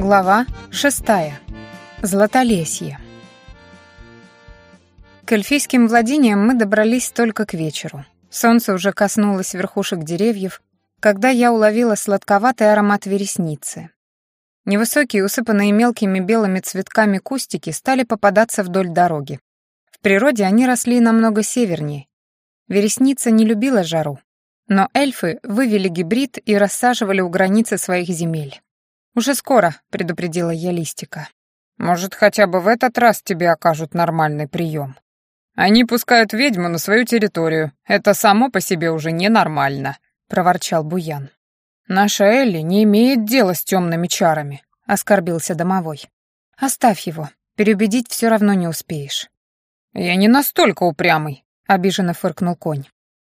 Глава шестая. Златолесье. К эльфийским владениям мы добрались только к вечеру. Солнце уже коснулось верхушек деревьев, когда я уловила сладковатый аромат вересницы. Невысокие, усыпанные мелкими белыми цветками кустики стали попадаться вдоль дороги. В природе они росли намного севернее. Вересница не любила жару, но эльфы вывели гибрид и рассаживали у границы своих земель. «Уже скоро», — предупредила я Листика. «Может, хотя бы в этот раз тебе окажут нормальный прием. Они пускают ведьму на свою территорию. Это само по себе уже ненормально», — проворчал Буян. «Наша Элли не имеет дела с темными чарами», — оскорбился домовой. «Оставь его. Переубедить все равно не успеешь». «Я не настолько упрямый», — обиженно фыркнул конь.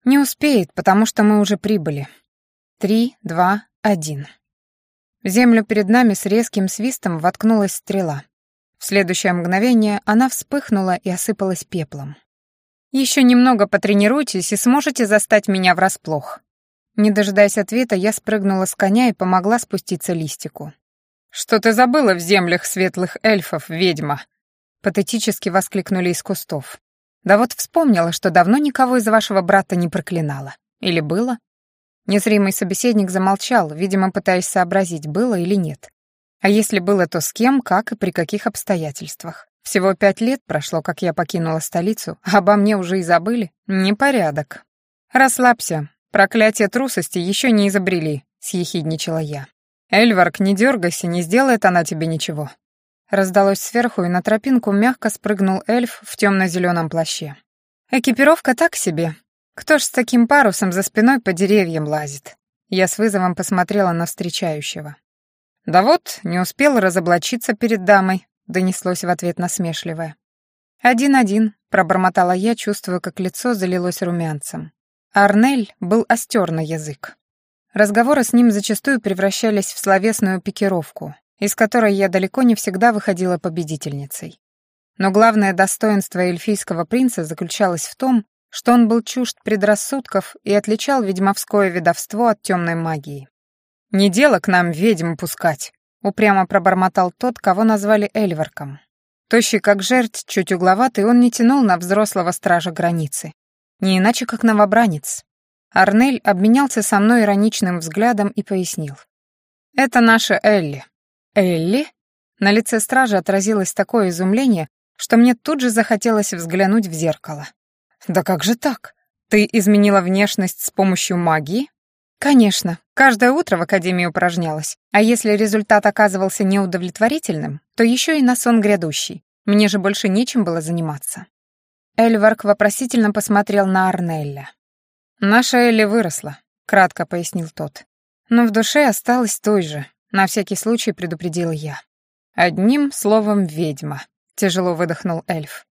«Не успеет, потому что мы уже прибыли. Три, два, один». В землю перед нами с резким свистом воткнулась стрела. В следующее мгновение она вспыхнула и осыпалась пеплом. «Еще немного потренируйтесь и сможете застать меня врасплох». Не дожидаясь ответа, я спрыгнула с коня и помогла спуститься листику. «Что ты забыла в землях светлых эльфов, ведьма?» Патетически воскликнули из кустов. «Да вот вспомнила, что давно никого из вашего брата не проклинала. Или было?» Незримый собеседник замолчал, видимо, пытаясь сообразить, было или нет. А если было, то с кем, как и при каких обстоятельствах. Всего пять лет прошло, как я покинула столицу, а обо мне уже и забыли. Непорядок. «Расслабься. Проклятие трусости еще не изобрели», — съехидничала я. «Эльварк, не дергайся, не сделает она тебе ничего». Раздалось сверху, и на тропинку мягко спрыгнул эльф в темно-зеленом плаще. «Экипировка так себе, кто ж с таким парусом за спиной по деревьям лазит? Я с вызовом посмотрела на встречающего. Да вот, не успел разоблачиться перед дамой, донеслось в ответ насмешливое. «Один-один», — пробормотала я, чувствуя, как лицо залилось румянцем. Арнель был остер на язык. Разговоры с ним зачастую превращались в словесную пикировку, из которой я далеко не всегда выходила победительницей. Но главное достоинство эльфийского принца заключалось в том, что он был чужд предрассудков и отличал ведьмовское ведовство от темной магии. «Не дело к нам ведьм пускать», — упрямо пробормотал тот, кого назвали Эльварком. Тощий как жерть, чуть угловатый, он не тянул на взрослого стража границы. Не иначе, как новобранец. Арнель обменялся со мной ироничным взглядом и пояснил. «Это наша Элли». «Элли?» На лице стража отразилось такое изумление, что мне тут же захотелось взглянуть в зеркало. «Да как же так? Ты изменила внешность с помощью магии?» «Конечно. Каждое утро в академии упражнялась. А если результат оказывался неудовлетворительным, то еще и на сон грядущий. Мне же больше нечем было заниматься». Эльварк вопросительно посмотрел на Арнелля. «Наша Элли выросла», — кратко пояснил тот. «Но в душе осталась той же», — на всякий случай предупредила я. «Одним словом, ведьма», — тяжело выдохнул эльф.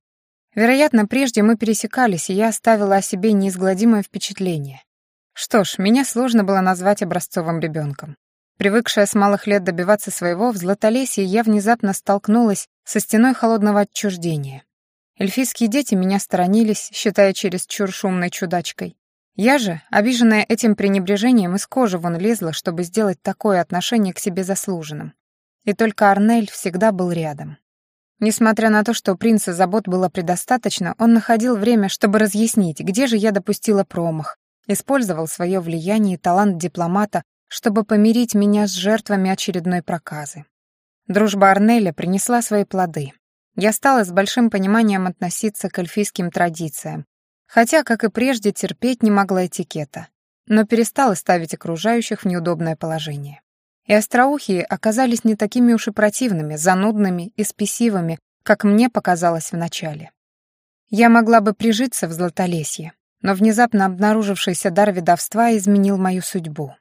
Вероятно, прежде мы пересекались, и я оставила о себе неизгладимое впечатление. Что ж, меня сложно было назвать образцовым ребенком. Привыкшая с малых лет добиваться своего, в Златолесье я внезапно столкнулась со стеной холодного отчуждения. Эльфийские дети меня сторонились, считая чересчур шумной чудачкой. Я же, обиженная этим пренебрежением, из кожи вон лезла, чтобы сделать такое отношение к себе заслуженным. И только Арнель всегда был рядом. Несмотря на то, что принца забот было предостаточно, он находил время, чтобы разъяснить, где же я допустила промах, использовал свое влияние и талант дипломата, чтобы помирить меня с жертвами очередной проказы. Дружба Арнеля принесла свои плоды. Я стала с большим пониманием относиться к эльфийским традициям, хотя, как и прежде, терпеть не могла этикета, но перестала ставить окружающих в неудобное положение. И остроухие оказались не такими уж и противными, занудными и спесивыми, как мне показалось вначале. Я могла бы прижиться в Златолесье, но внезапно обнаружившийся дар ведовства изменил мою судьбу.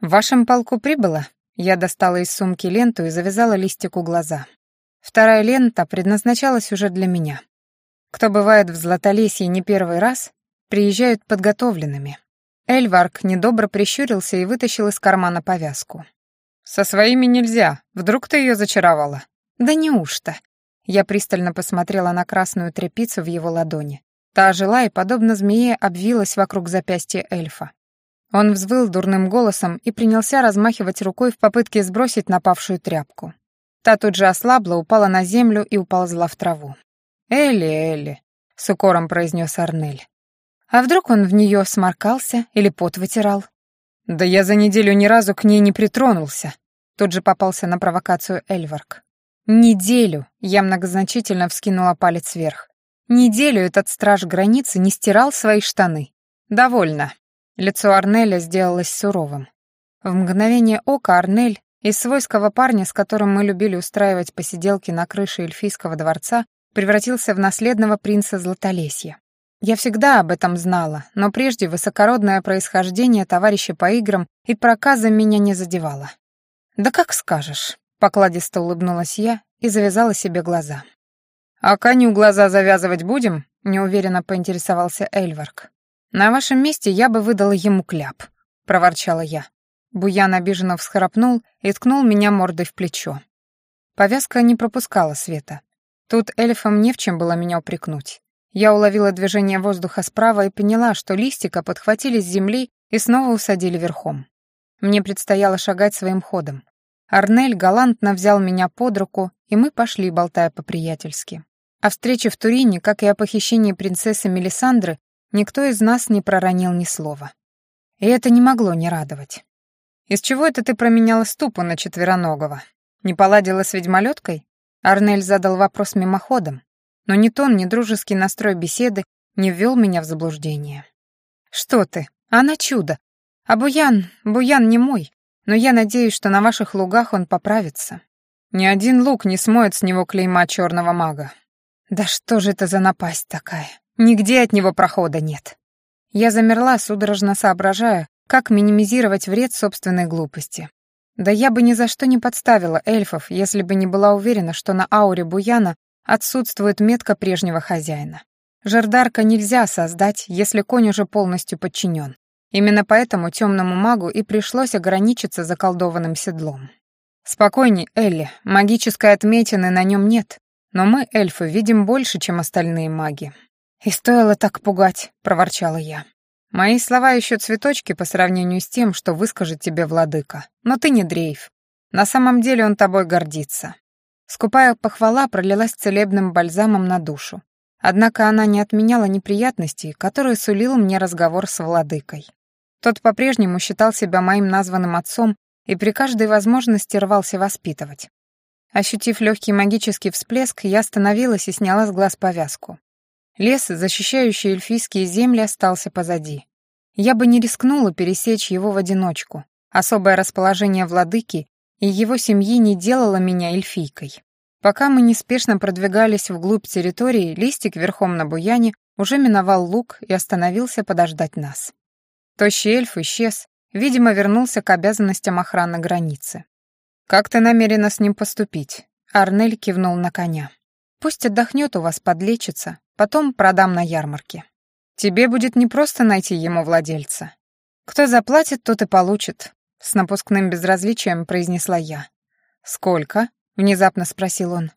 «В вашем полку прибыло?» Я достала из сумки ленту и завязала листику глаза. Вторая лента предназначалась уже для меня. Кто бывает в Златолесье не первый раз, приезжают подготовленными. Эльварк недобро прищурился и вытащил из кармана повязку. «Со своими нельзя. Вдруг ты ее зачаровала?» «Да неужто?» Я пристально посмотрела на красную тряпицу в его ладони. Та ожила и, подобно змее, обвилась вокруг запястья эльфа. Он взвыл дурным голосом и принялся размахивать рукой в попытке сбросить напавшую тряпку. Та тут же ослабла, упала на землю и уползла в траву. «Элли, Элли», — с укором произнес Арнель. «А вдруг он в нее сморкался или пот вытирал?» «Да я за неделю ни разу к ней не притронулся», — тут же попался на провокацию Эльварк. «Неделю», — я многозначительно вскинула палец вверх. «Неделю этот страж границы не стирал свои штаны. Довольно». Лицо Арнеля сделалось суровым. В мгновение ока Арнель из свойского парня, с которым мы любили устраивать посиделки на крыше эльфийского дворца, превратился в наследного принца Златолесья. Я всегда об этом знала, но прежде высокородное происхождение товарища по играм и проказам меня не задевало. «Да как скажешь», — покладисто улыбнулась я и завязала себе глаза. «А коню глаза завязывать будем?» — неуверенно поинтересовался Эльварк. «На вашем месте я бы выдала ему кляп», — проворчала я. Буян обиженно всхрапнул и ткнул меня мордой в плечо. Повязка не пропускала света. Тут эльфам не в чем было меня упрекнуть. Я уловила движение воздуха справа и поняла, что листика подхватили с земли и снова усадили верхом. Мне предстояло шагать своим ходом. Арнель галантно взял меня под руку, и мы пошли, болтая по-приятельски. О встрече в Турине, как и о похищении принцессы Мелисандры, Никто из нас не проронил ни слова. И это не могло не радовать. «Из чего это ты променяла ступу на четвероногого? Не поладила с ведьмолеткой?» Арнель задал вопрос мимоходом, но ни тон, ни дружеский настрой беседы не ввел меня в заблуждение. «Что ты? Она чудо. А Буян, Буян не мой, но я надеюсь, что на ваших лугах он поправится. Ни один луг не смоет с него клейма черного мага. Да что же это за напасть такая? Нигде от него прохода нет. Я замерла, судорожно соображая, как минимизировать вред собственной глупости. Да я бы ни за что не подставила эльфов, если бы не была уверена, что на ауре Буяна отсутствует метка прежнего хозяина. Жердарка нельзя создать, если конь уже полностью подчинен. Именно поэтому темному магу и пришлось ограничиться заколдованным седлом. «Спокойней, Элли, магической отметины на нем нет, но мы, эльфы, видим больше, чем остальные маги. «И стоило так пугать», — проворчала я. «Мои слова еще цветочки по сравнению с тем, что выскажет тебе владыка. Но ты не дрейф. На самом деле он тобой гордится». Скупая похвала пролилась целебным бальзамом на душу. Однако она не отменяла неприятностей, которые сулил мне разговор с владыкой. Тот по-прежнему считал себя моим названным отцом и при каждой возможности рвался воспитывать. Ощутив легкий магический всплеск, я остановилась и сняла с глаз повязку. Лес, защищающий эльфийские земли, остался позади. Я бы не рискнула пересечь его в одиночку. Особое расположение владыки и его семьи не делало меня эльфийкой. Пока мы неспешно продвигались вглубь территории, листик верхом на буяне уже миновал луг и остановился подождать нас. Тощий эльф исчез, видимо, вернулся к обязанностям охраны границы. «Как ты намерена с ним поступить?» Арнель кивнул на коня. «Пусть отдохнет у вас, подлечится, Потом продам на ярмарке. Тебе будет непросто найти ему владельца. Кто заплатит, тот и получит, с напускным безразличием произнесла я. Сколько? внезапно спросил он.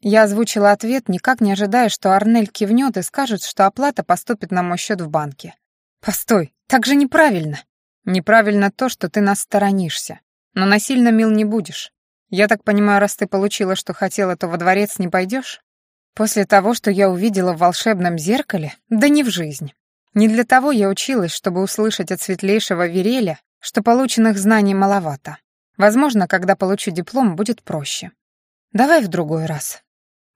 Я озвучила ответ, никак не ожидая, что Арнель кивнет и скажет, что оплата поступит на мой счет в банке. Постой, так же неправильно. Неправильно то, что ты нас сторонишься. Но насильно мил не будешь. Я так понимаю, раз ты получила, что хотела, то во дворец не пойдешь? После того, что я увидела в волшебном зеркале, да не в жизнь. Не для того я училась, чтобы услышать от светлейшего Вереля, что полученных знаний маловато. Возможно, когда получу диплом, будет проще. Давай в другой раз.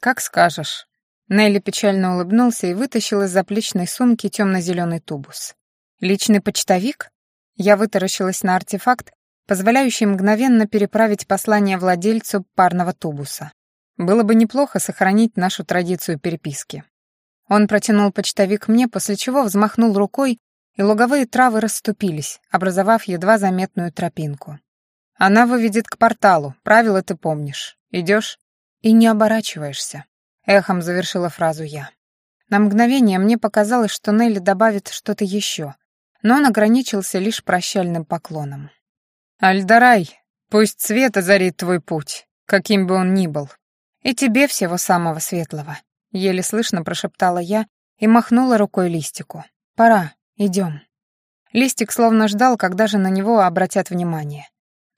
Как скажешь. Нелли печально улыбнулся и вытащил из заплечной сумки темно-зеленый тубус. Личный почтовик? Я вытаращилась на артефакт, позволяющий мгновенно переправить послание владельцу парного тубуса. Было бы неплохо сохранить нашу традицию переписки. Он протянул почтовик мне, после чего взмахнул рукой, и луговые травы расступились, образовав едва заметную тропинку. Она выведет к порталу, правила ты помнишь. Идешь и не оборачиваешься. Эхом завершила фразу я. На мгновение мне показалось, что Нелли добавит что-то еще, но он ограничился лишь прощальным поклоном. «Альдарай, пусть свет озарит твой путь, каким бы он ни был. «И тебе всего самого светлого», — еле слышно прошептала я и махнула рукой листику. «Пора, идем». Листик словно ждал, когда же на него обратят внимание.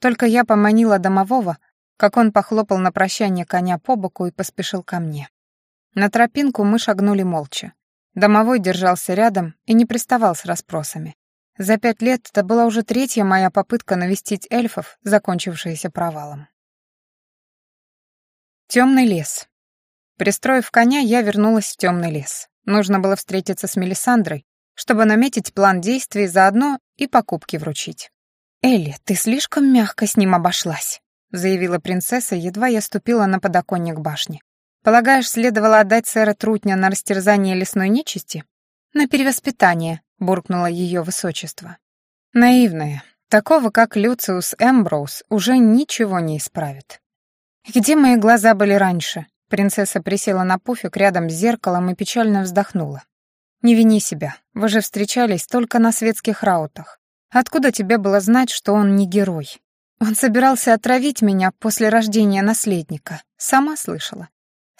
Только я поманила домового, как он похлопал на прощание коня по боку и поспешил ко мне. На тропинку мы шагнули молча. Домовой держался рядом и не приставал с расспросами. За пять лет это была уже третья моя попытка навестить эльфов, закончившаяся провалом. Темный лес. Пристроив коня, я вернулась в темный лес. Нужно было встретиться с Мелисандрой, чтобы наметить план действий заодно и покупки вручить. «Элли, ты слишком мягко с ним обошлась», — заявила принцесса, едва я ступила на подоконник башни. «Полагаешь, следовало отдать сэра Трутня на растерзание лесной нечисти?» «На перевоспитание», — буркнуло ее высочество. «Наивная. Такого, как Люциус Эмброуз, уже ничего не исправит». «Где мои глаза были раньше?» Принцесса присела на пуфик рядом с зеркалом и печально вздохнула. «Не вини себя, вы же встречались только на светских раутах. Откуда тебе было знать, что он не герой? Он собирался отравить меня после рождения наследника, сама слышала.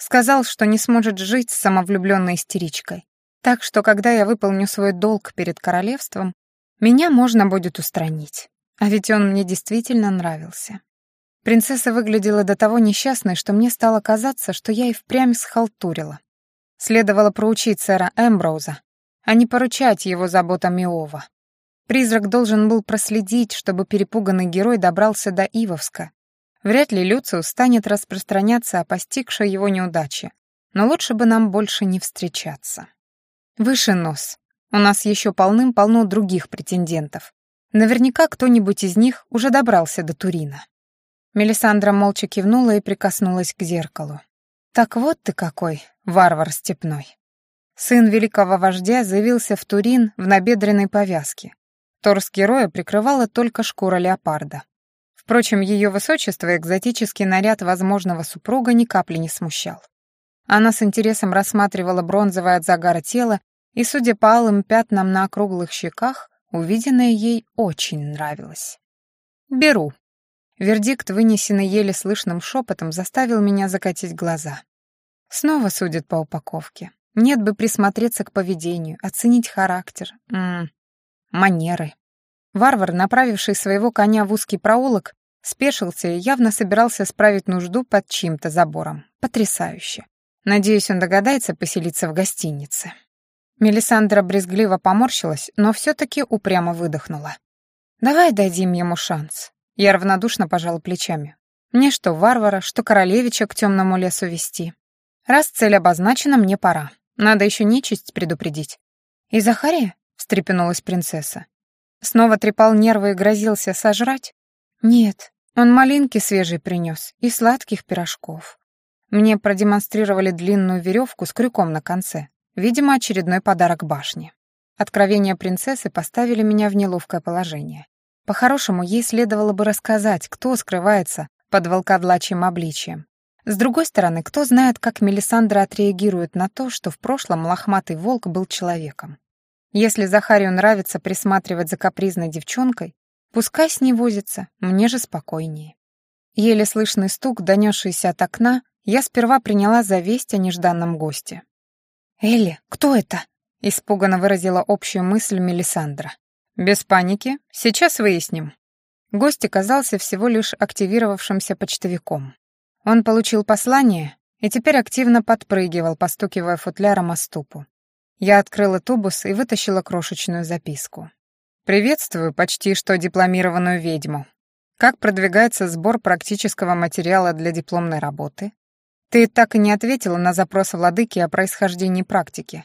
Сказал, что не сможет жить с самовлюбленной истеричкой. Так что, когда я выполню свой долг перед королевством, меня можно будет устранить. А ведь он мне действительно нравился. Принцесса выглядела до того несчастной, что мне стало казаться, что я и впрямь схалтурила. Следовало проучить сэра Эмброуза, а не поручать его заботам Иова. Призрак должен был проследить, чтобы перепуганный герой добрался до Ивовска. Вряд ли Люциус станет распространяться о постигшей его неудаче, но лучше бы нам больше не встречаться. Выше нос. У нас еще полным-полно других претендентов. Наверняка кто-нибудь из них уже добрался до Турина. Мелисандра молча кивнула и прикоснулась к зеркалу. «Так вот ты какой, варвар степной». Сын великого вождя заявился в Турин в набедренной повязке. Торс героя прикрывала только шкура леопарда. Впрочем, ее высочество экзотический наряд возможного супруга ни капли не смущал. Она с интересом рассматривала бронзовое от загара тело, и, судя по алым пятнам на округлых щеках, увиденное ей очень нравилось. «Беру», Вердикт, вынесенный еле слышным шепотом, заставил меня закатить глаза. Снова судят по упаковке. Нет бы присмотреться к поведению, оценить характер, м -м, манеры. Варвар, направивший своего коня в узкий проулок, спешился и явно собирался справить нужду под чьим-то забором. Потрясающе. Надеюсь, он догадается поселиться в гостинице. Мелисандра брезгливо поморщилась, но все-таки упрямо выдохнула. «Давай дадим ему шанс. Я равнодушно пожала плечами. Мне что варвара, что королевича к темному лесу вести. Раз цель обозначена, мне пора. Надо еще нечисть предупредить. И Захария? встрепенулась принцесса. Снова трепал нервы и грозился сожрать? Нет, он малинки свежие принес и сладких пирожков. Мне продемонстрировали длинную веревку с крюком на конце. Видимо, очередной подарок башне. Откровения принцессы поставили меня в неловкое положение. По-хорошему, ей следовало бы рассказать, кто скрывается под волкодлачьим обличием. С другой стороны, кто знает, как Мелисандра отреагирует на то, что в прошлом лохматый волк был человеком. Если Захарию нравится присматривать за капризной девчонкой, пускай с ней возится, мне же спокойнее. Еле слышный стук, донесшийся от окна, я сперва приняла за весть о нежданном госте. «Элли, кто это?» — испуганно выразила общую мысль Мелисандра. «Без паники. Сейчас выясним». Гость оказался всего лишь активировавшимся почтовиком. Он получил послание и теперь активно подпрыгивал, постукивая футляром о ступу. Я открыла тубус и вытащила крошечную записку. «Приветствую почти что дипломированную ведьму. Как продвигается сбор практического материала для дипломной работы? Ты так и не ответила на запрос владыки о происхождении практики.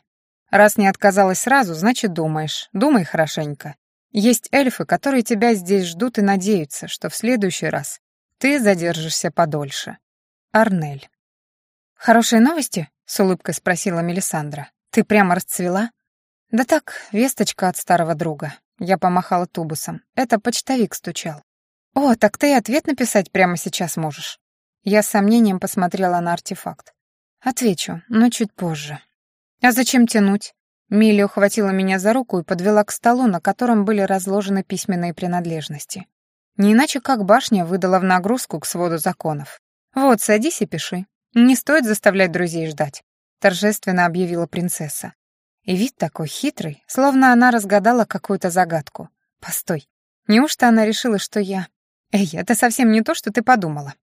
Раз не отказалась сразу, значит думаешь. Думай хорошенько. Есть эльфы, которые тебя здесь ждут и надеются, что в следующий раз ты задержишься подольше. Арнель. «Хорошие новости?» — с улыбкой спросила Мелисандра. «Ты прямо расцвела?» «Да так, весточка от старого друга». Я помахала тубусом. Это почтовик стучал. «О, так ты и ответ написать прямо сейчас можешь». Я с сомнением посмотрела на артефакт. «Отвечу, но чуть позже». «А зачем тянуть?» Милли ухватила меня за руку и подвела к столу, на котором были разложены письменные принадлежности. Не иначе как башня выдала в нагрузку к своду законов. «Вот, садись и пиши. Не стоит заставлять друзей ждать», — торжественно объявила принцесса. И вид такой хитрый, словно она разгадала какую-то загадку. «Постой, неужто она решила, что я...» «Эй, это совсем не то, что ты подумала».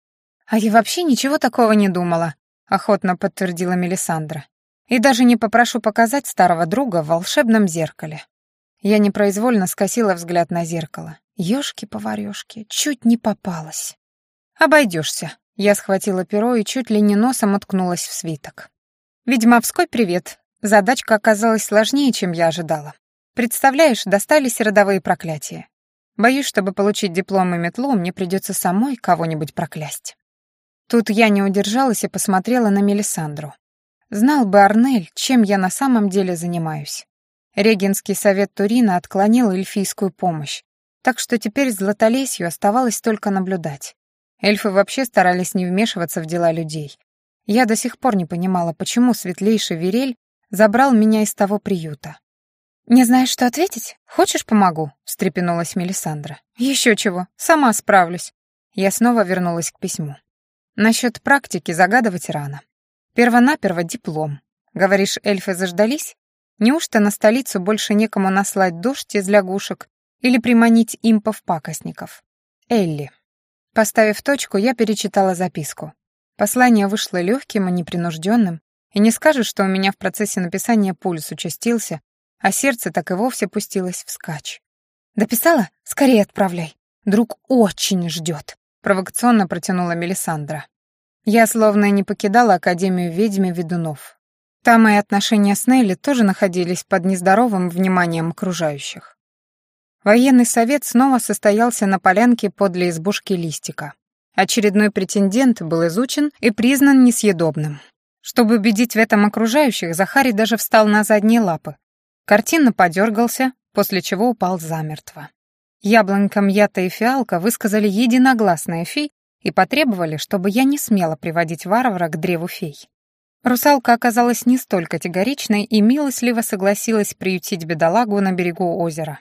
«А я вообще ничего такого не думала», — охотно подтвердила Мелисандра. «И даже не попрошу показать старого друга в волшебном зеркале». Я непроизвольно скосила взгляд на зеркало. Ёшки-поварёшки, чуть не попалась. «Обойдёшься», — я схватила перо и чуть ли не носом уткнулась в свиток. «Ведьмовской привет. Задачка оказалась сложнее, чем я ожидала. Представляешь, достались родовые проклятия. Боюсь, чтобы получить диплом и метлу, мне придется самой кого-нибудь проклясть». Тут я не удержалась и посмотрела на Мелисандру. Знал бы Арнель, чем я на самом деле занимаюсь. Регенский совет Турина отклонил эльфийскую помощь, так что теперь Златолесью оставалось только наблюдать. Эльфы вообще старались не вмешиваться в дела людей. Я до сих пор не понимала, почему светлейший Верель забрал меня из того приюта. «Не знаешь, что ответить? Хочешь, помогу?» — встрепенулась Мелисандра. «Еще чего, сама справлюсь». Я снова вернулась к письму. Насчет практики загадывать рано. Первонаперво диплом. Говоришь, эльфы заждались? Неужто на столицу больше некому наслать дождь из лягушек или приманить импов-пакостников? Элли. Поставив точку, я перечитала записку. Послание вышло легким и непринужденным, и не скажешь, что у меня в процессе написания пульс участился, а сердце так и вовсе пустилось вскачь. «Дописала? Скорее отправляй. Друг очень ждет», провокационно протянула Мелисандра. Я словно не покидала Академию ведьм и ведунов. Там мои отношения с Нелли тоже находились под нездоровым вниманием окружающих. Военный совет снова состоялся на полянке подле избушки Листика. Очередной претендент был изучен и признан несъедобным. Чтобы убедить в этом окружающих, Захарий даже встал на задние лапы. Картинно подергался, после чего упал замертво. Яблонька, мята и фиалка высказали единогласное фи и потребовали, чтобы я не смела приводить варвара к древу фей. Русалка оказалась не столь категоричной и милостливо согласилась приютить бедолагу на берегу озера.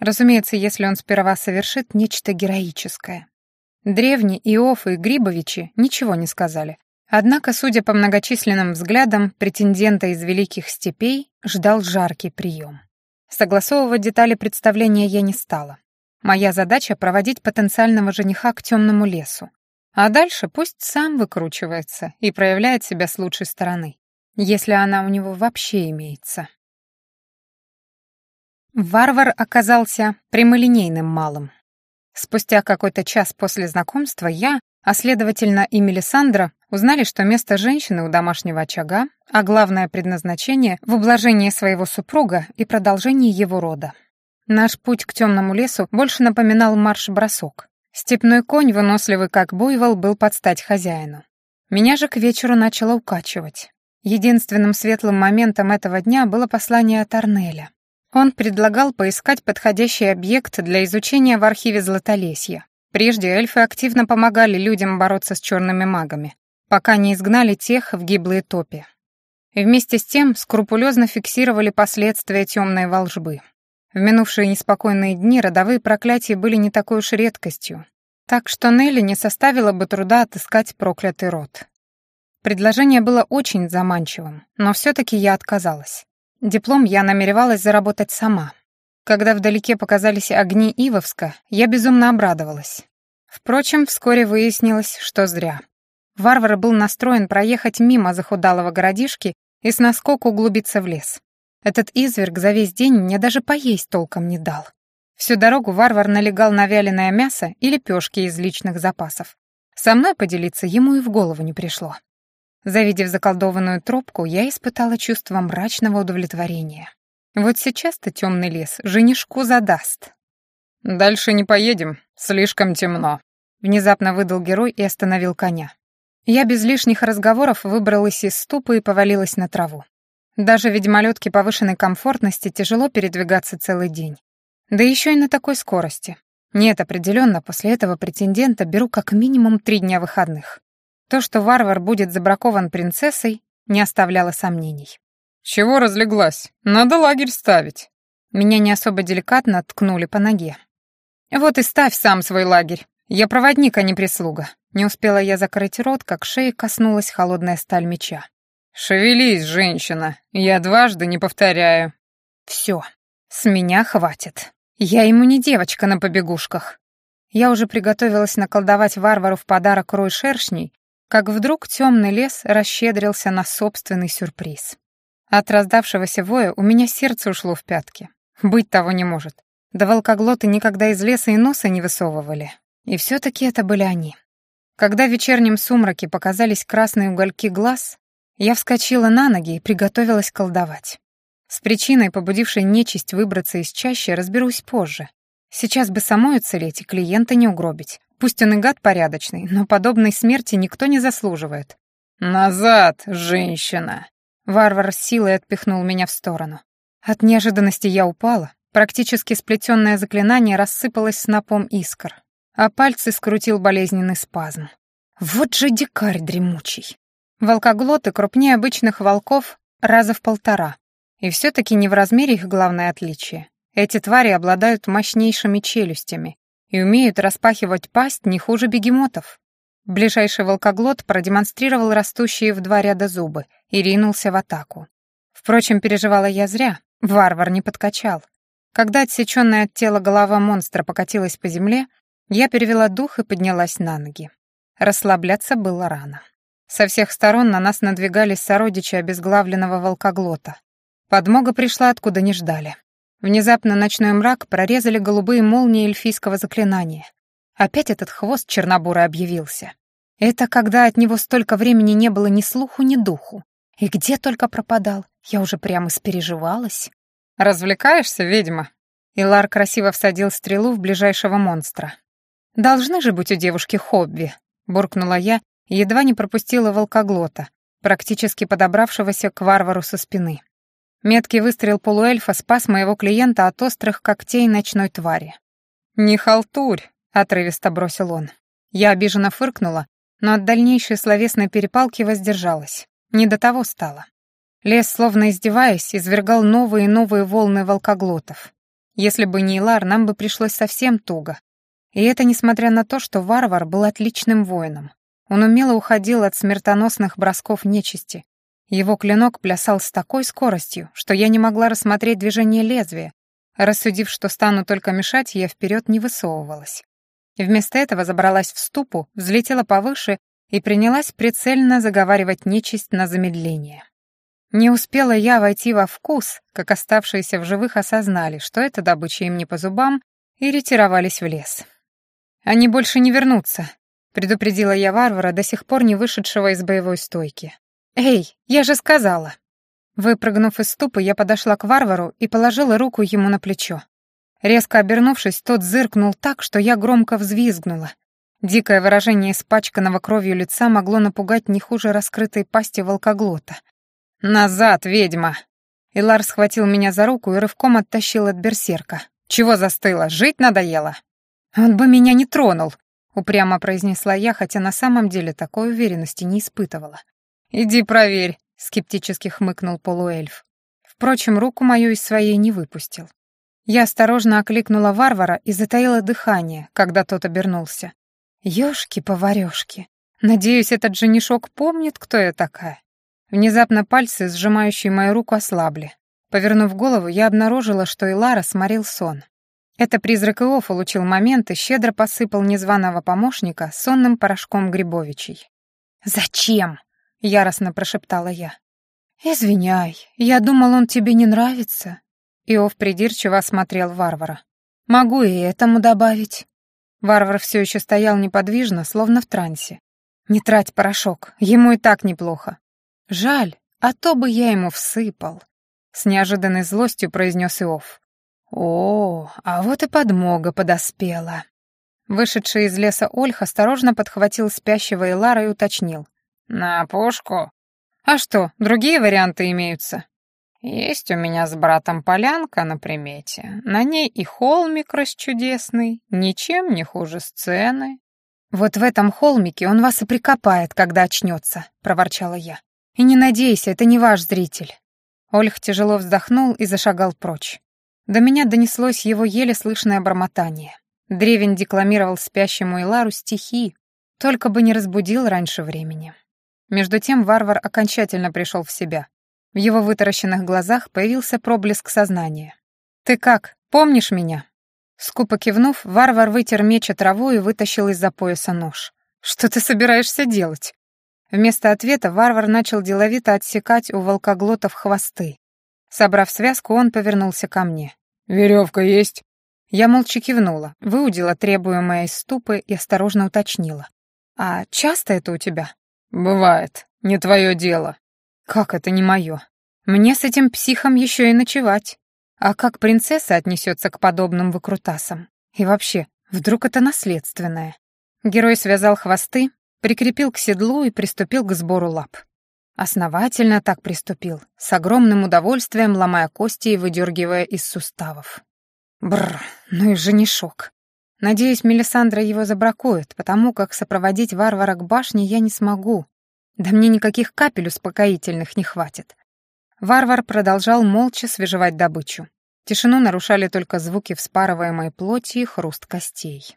Разумеется, если он сперва совершит нечто героическое. Древние Иоф и Грибовичи ничего не сказали. Однако, судя по многочисленным взглядам, претендента из Великих Степей ждал жаркий прием. Согласовывать детали представления я не стала. Моя задача — проводить потенциального жениха к темному лесу. А дальше пусть сам выкручивается и проявляет себя с лучшей стороны, если она у него вообще имеется. Варвар оказался прямолинейным малым. Спустя какой-то час после знакомства я, а следовательно и Мелисандра, узнали, что место женщины у домашнего очага, а главное предназначение — в ублажении своего супруга и продолжении его рода. Наш путь к темному лесу больше напоминал марш-бросок. Степной конь, выносливый как буйвол, был под стать хозяину. Меня же к вечеру начало укачивать. Единственным светлым моментом этого дня было послание от Арнеля. Он предлагал поискать подходящий объект для изучения в архиве Златолесья. Прежде эльфы активно помогали людям бороться с черными магами, пока не изгнали тех в гиблые топи. И вместе с тем скрупулезно фиксировали последствия темной волжбы. В минувшие неспокойные дни родовые проклятия были не такой уж редкостью, так что Нелли не составило бы труда отыскать проклятый род. Предложение было очень заманчивым, но все-таки я отказалась. Диплом я намеревалась заработать сама. Когда вдалеке показались огни Ивовска, я безумно обрадовалась. Впрочем, вскоре выяснилось, что зря. Варвар был настроен проехать мимо захудалого городишки и с наскоку углубиться в лес. Этот изверг за весь день мне даже поесть толком не дал. Всю дорогу варвар налегал на вяленое мясо и лепешки из личных запасов. Со мной поделиться ему и в голову не пришло. Завидев заколдованную тропку, я испытала чувство мрачного удовлетворения. Вот сейчас-то темный лес женишку задаст. «Дальше не поедем, слишком темно», — внезапно выдал герой и остановил коня. Я без лишних разговоров выбралась из ступы и повалилась на траву. Даже ведьмолетке повышенной комфортности тяжело передвигаться целый день. Да еще и на такой скорости. Нет, определенно, после этого претендента беру как минимум три дня выходных. То, что варвар будет забракован принцессой, не оставляло сомнений. «Чего разлеглась? Надо лагерь ставить». Меня не особо деликатно ткнули по ноге. «Вот и ставь сам свой лагерь. Я проводник, а не прислуга». Не успела я закрыть рот, как шеи коснулась холодная сталь меча. «Шевелись, женщина, я дважды не повторяю». «Все, с меня хватит. Я ему не девочка на побегушках». Я уже приготовилась наколдовать варвару в подарок рой шершней, как вдруг темный лес расщедрился на собственный сюрприз. От раздавшегося воя у меня сердце ушло в пятки. Быть того не может. Да волкоглоты никогда из леса и носа не высовывали. И все-таки это были они. Когда в вечернем сумраке показались красные угольки глаз, я вскочила на ноги и приготовилась колдовать. С причиной, побудившей нечисть выбраться из чащи, разберусь позже. Сейчас бы самой уцелеть и клиента не угробить. Пусть он и гад порядочный, но подобной смерти никто не заслуживает. «Назад, женщина!» Варвар силой отпихнул меня в сторону. От неожиданности я упала, практически сплетенное заклинание рассыпалось снопом искр, а пальцы скрутил болезненный спазм. Вот же дикарь дремучий. Волкоглоты крупнее обычных волков раза в полтора. И все-таки не в размере их главное отличие. Эти твари обладают мощнейшими челюстями и умеют распахивать пасть не хуже бегемотов. Ближайший волкоглот продемонстрировал растущие в два ряда зубы и ринулся в атаку. Впрочем, переживала я зря, варвар не подкачал. Когда отсеченная от тела голова монстра покатилась по земле, я перевела дух и поднялась на ноги. Расслабляться было рано. Со всех сторон на нас надвигались сородичи обезглавленного волкоглота. Подмога пришла, откуда не ждали. Внезапно ночной мрак прорезали голубые молнии эльфийского заклинания. Опять этот хвост чернобурый объявился. Это когда от него столько времени не было ни слуху, ни духу. И где только пропадал, я уже прямо спереживалась. «Развлекаешься, ведьма?» Илар красиво всадил стрелу в ближайшего монстра. «Должны же быть у девушки хобби», — буркнула я и едва не пропустила волкоглота, практически подобравшегося к варвару со спины. Меткий выстрел полуэльфа спас моего клиента от острых когтей ночной твари. «Не халтурь», — отрывисто бросил он. Я обиженно фыркнула, но от дальнейшей словесной перепалки воздержалась. Не до того стало. Лес, словно издеваясь, извергал новые и новые волны волкоглотов. Если бы не Илар, нам бы пришлось совсем туго. И это несмотря на то, что варвар был отличным воином. Он умело уходил от смертоносных бросков нечисти. Его клинок плясал с такой скоростью, что я не могла рассмотреть движение лезвия. Рассудив, что стану только мешать, я вперед не высовывалась. Вместо этого забралась в ступу, взлетела повыше и принялась прицельно заговаривать нечисть на замедление. Не успела я войти во вкус, как оставшиеся в живых осознали, что эта добыча им не по зубам, и ретировались в лес. «Они больше не вернутся», — предупредила я варвара, до сих пор не вышедшего из боевой стойки. «Эй, я же сказала!» Выпрыгнув из ступы, я подошла к варвару и положила руку ему на плечо. Резко обернувшись, тот зыркнул так, что я громко взвизгнула. Дикое выражение испачканного кровью лица могло напугать не хуже раскрытой пасти волкоглота. «Назад, ведьма!» Илар схватил меня за руку и рывком оттащил от берсерка. «Чего застыла? Жить надоело?» «Он бы меня не тронул», — упрямо произнесла я, хотя на самом деле такой уверенности не испытывала. «Иди проверь», — скептически хмыкнул полуэльф. Впрочем, руку мою из своей не выпустил. Я осторожно окликнула варвара и затаила дыхание, когда тот обернулся. Ёшки-поварёшки. Надеюсь, этот женишок помнит, кто я такая. Внезапно пальцы, сжимающие мою руку, ослабли. Повернув голову, я обнаружила, что Илара сморил сон. Это призрак Иов улучил момент и щедро посыпал незваного помощника сонным порошком Грибовичей. «Зачем?» — яростно прошептала я. «Извиняй, я думал, он тебе не нравится». Иов придирчиво осмотрел варвара. «Могу и этому добавить». Варвар все еще стоял неподвижно, словно в трансе. «Не трать порошок, ему и так неплохо». «Жаль, а то бы я ему всыпал», — с неожиданной злостью произнес Иов. «О, а вот и подмога подоспела». Вышедший из леса Ольх осторожно подхватил спящего Элара и уточнил. «На пушку?» «А что, другие варианты имеются?» Есть у меня с братом полянка на примете. На ней и холмик расчудесный, ничем не хуже сцены. Вот в этом холмике он вас и прикопает, когда очнется, проворчала я. И не надейся, это не ваш зритель. Ольх тяжело вздохнул и зашагал прочь. До меня донеслось его еле слышное бормотание. Древень декламировал спящему Илару стихи, только бы не разбудил раньше времени. Между тем варвар окончательно пришел в себя. В его вытаращенных глазах появился проблеск сознания. «Ты как, помнишь меня?» Скупо кивнув, варвар вытер меч о траву и вытащил из-за пояса нож. «Что ты собираешься делать?» Вместо ответа варвар начал деловито отсекать у волкоглотов хвосты. Собрав связку, он повернулся ко мне. «Веревка есть?» Я молча кивнула, выудила требуемое из ступы и осторожно уточнила. «А часто это у тебя?» «Бывает. Не твое дело». «Как это не мое? Мне с этим психом еще и ночевать. А как принцесса отнесется к подобным выкрутасам? И вообще, вдруг это наследственное?» Герой связал хвосты, прикрепил к седлу и приступил к сбору лап. Основательно так приступил, с огромным удовольствием ломая кости и выдергивая из суставов. Бррр, ну и женишок. Надеюсь, Мелисандра его забракует, потому как сопроводить варвара к башне я не смогу. Да мне никаких капель успокоительных не хватит. Варвар продолжал молча свежевать добычу. Тишину нарушали только звуки вспарываемой плоти и хруст костей.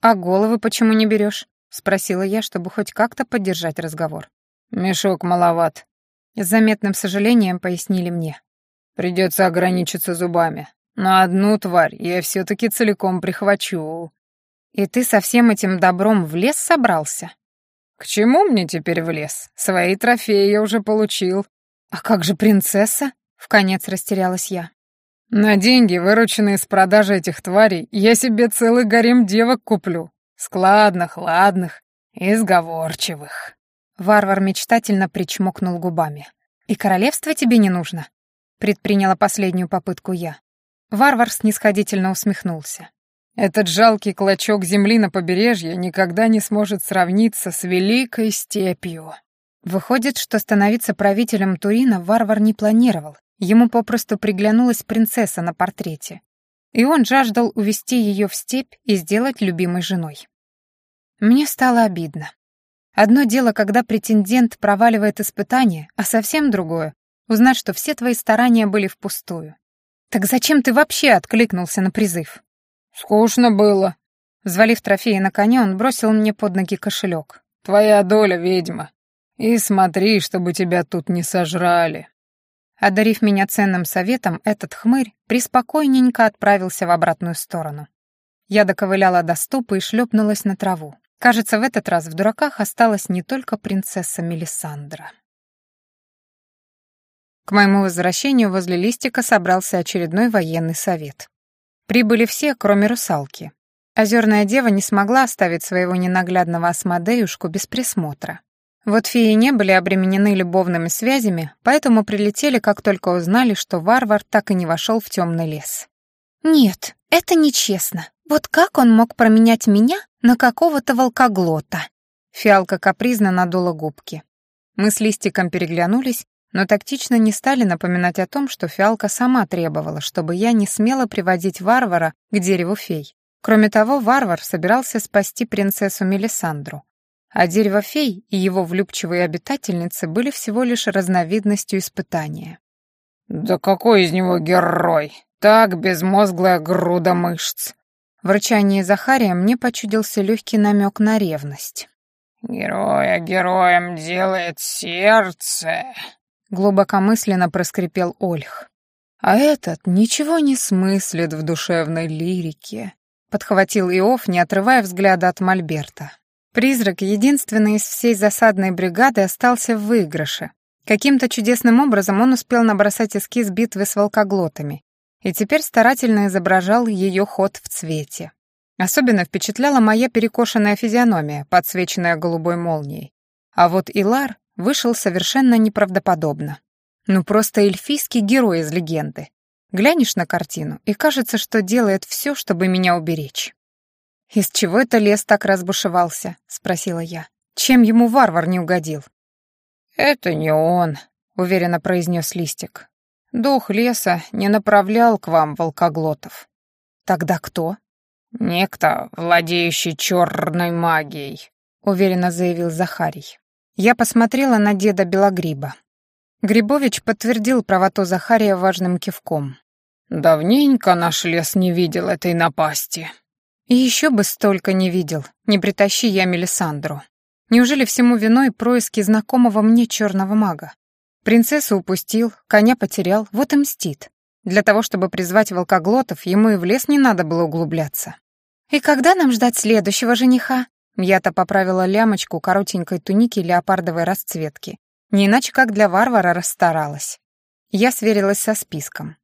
«А головы почему не берешь? спросила я, чтобы хоть как-то поддержать разговор. «Мешок маловат», — с заметным сожалением пояснили мне. «Придется ограничиться зубами. Но одну тварь я все-таки целиком прихвачу». «И ты со всем этим добром в лес собрался?» «К чему мне теперь в лес? Свои трофеи я уже получил». «А как же принцесса?» — вконец растерялась я. На деньги, вырученные с продажи этих тварей, я себе целый гарем девок куплю. Складных, ладных и сговорчивых. Варвар мечтательно причмокнул губами. «И королевство тебе не нужно?» Предприняла последнюю попытку я. Варвар снисходительно усмехнулся. «Этот жалкий клочок земли на побережье никогда не сможет сравниться с великой степью». Выходит, что становиться правителем Турина варвар не планировал, Ему попросту приглянулась принцесса на портрете, и он жаждал увести ее в степь и сделать любимой женой. Мне стало обидно. Одно дело, когда претендент проваливает испытание, а совсем другое — узнать, что все твои старания были впустую. Так зачем ты вообще откликнулся на призыв? Скучно было. Взвалив трофеи на коня, он бросил мне под ноги кошелек. Твоя доля, ведьма. И смотри, чтобы тебя тут не сожрали. Одарив меня ценным советом, этот хмырь приспокойненько отправился в обратную сторону. Я доковыляла до ступы и шлепнулась на траву. Кажется, в этот раз в дураках осталась не только принцесса Мелисандра. К моему возвращению возле листика собрался очередной военный совет. Прибыли все, кроме русалки. Озерная дева не смогла оставить своего ненаглядного осмодеюшку без присмотра. Вот феи не были обременены любовными связями, поэтому прилетели, как только узнали, что варвар так и не вошел в темный лес. «Нет, это нечестно. Вот как он мог променять меня на какого-то волкоглота?» Фиалка капризно надула губки. Мы с Листиком переглянулись, но тактично не стали напоминать о том, что Фиалка сама требовала, чтобы я не смела приводить варвара к дереву фей. Кроме того, варвар собирался спасти принцессу Мелисандру а дерево фей и его влюбчивые обитательницы были всего лишь разновидностью испытания. «Да какой из него герой? Так безмозглая груда мышц!» В рычании Захария мне почудился легкий намек на ревность. «Героя героем делает сердце!» Глубокомысленно проскрипел Ольх. «А этот ничего не смыслит в душевной лирике», — подхватил Иов, не отрывая взгляда от Мольберта. Призрак, единственный из всей засадной бригады, остался в выигрыше. Каким-то чудесным образом он успел набросать эскиз битвы с волкоглотами и теперь старательно изображал ее ход в цвете. Особенно впечатляла моя перекошенная физиономия, подсвеченная голубой молнией. А вот Илар вышел совершенно неправдоподобно. Ну просто эльфийский герой из легенды. Глянешь на картину, и кажется, что делает все, чтобы меня уберечь. «Из чего это лес так разбушевался?» — спросила я. «Чем ему варвар не угодил?» «Это не он», — уверенно произнес Листик. «Дух леса не направлял к вам волкоглотов». «Тогда кто?» «Некто, владеющий черной магией», — уверенно заявил Захарий. Я посмотрела на деда Белогриба. Грибович подтвердил правоту Захария важным кивком. «Давненько наш лес не видел этой напасти», и еще бы столько не видел, не притащи я Мелисандру. Неужели всему виной происки знакомого мне черного мага? Принцессу упустил, коня потерял, вот и мстит. Для того, чтобы призвать волкоглотов, ему и в лес не надо было углубляться. «И когда нам ждать следующего жениха?» Я-то поправила лямочку коротенькой туники леопардовой расцветки. Не иначе как для варвара расстаралась. Я сверилась со списком.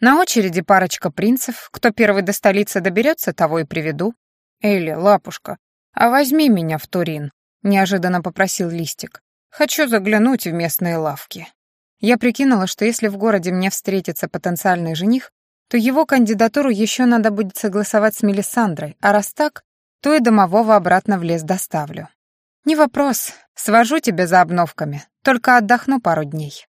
На очереди парочка принцев. Кто первый до столицы доберется, того и приведу. «Элли, лапушка, а возьми меня в Турин», — неожиданно попросил Листик. «Хочу заглянуть в местные лавки». Я прикинула, что если в городе мне встретится потенциальный жених, то его кандидатуру еще надо будет согласовать с Мелисандрой, а раз так, то и домового обратно в лес доставлю. «Не вопрос, свожу тебя за обновками, только отдохну пару дней».